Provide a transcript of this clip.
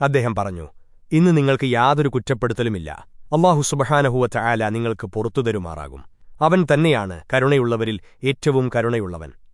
അദ്ദേഹം പറഞ്ഞു ഇന്ന് നിങ്ങൾക്ക് യാതൊരു കുറ്റപ്പെടുത്തലുമില്ല. അള്ളാഹു സുബഹാനഹുവറ്റ ആല നിങ്ങൾക്ക് പുറത്തുതരുമാറാകും അവൻ തന്നെയാണ് കരുണയുള്ളവരിൽ ഏറ്റവും കരുണയുള്ളവൻ.